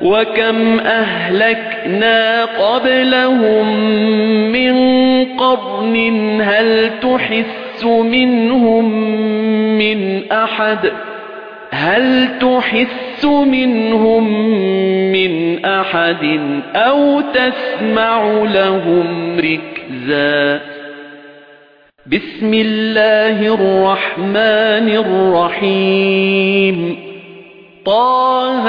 وَكَمْ أَهْلَكْنَا قَبْلَهُم مِّن قَرْنٍ هَلْ تُحِسُّ مِنْهُم مِّنْ أَحَدٍ هَلْ تُحِسُّ مِنْهُم مِّنْ أَحَدٍ أَوْ تَسْمَعُ لَهُمْ رِكْزًا بِسْمِ اللَّهِ الرَّحْمَنِ الرَّحِيمِ طه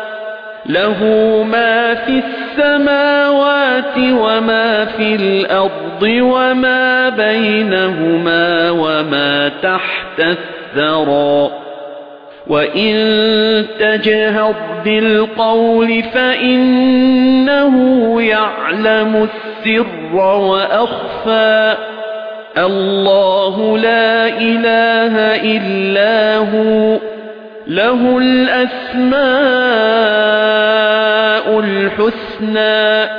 لَهُ مَا فِي السَّمَاوَاتِ وَمَا فِي الْأَرْضِ وَمَا بَيْنَهُمَا وَمَا تَحْتَ الثَّرَى. وَإِن تَجْهَرْ بِالْقَوْلِ فَإِنَّهُ يَعْلَمُ السِّرَّ وَأَخْفَى. اللَّهُ لَا إِلَٰهَ إِلَّا هُوَ. لَهُ الْأَسْمَاءُ الْحُسْنَى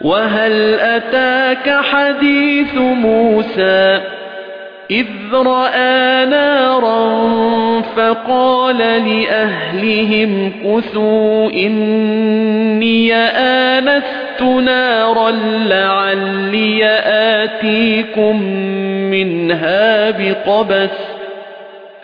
وَهَلْ أَتَاكَ حَدِيثُ مُوسَى؟ إِذْ رَأَىٰ نَارًا فَقَالَ لِأَهْلِهِمْ كُثُوا إِنِّي آنَسْتُ نَارًا لَعَلِّي آتِيكُم مِّنْهَا بِقَبَسٍ.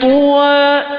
طُوًى